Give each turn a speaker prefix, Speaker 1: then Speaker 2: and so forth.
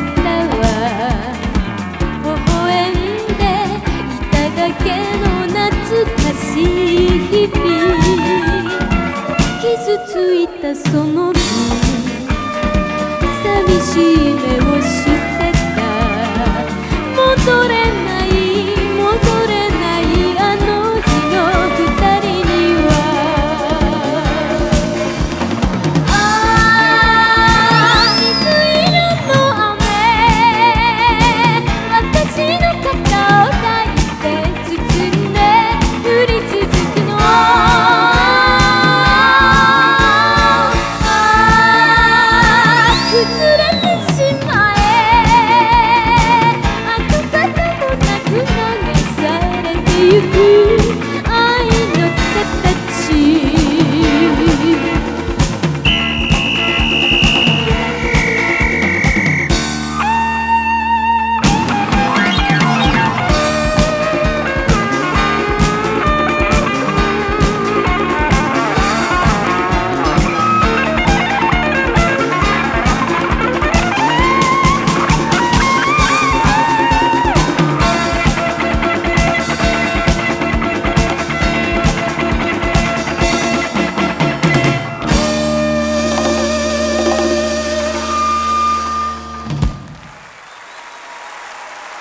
Speaker 1: たわ。微笑んでいただけの懐かしい日々。傷ついたその日。寂しい目を you.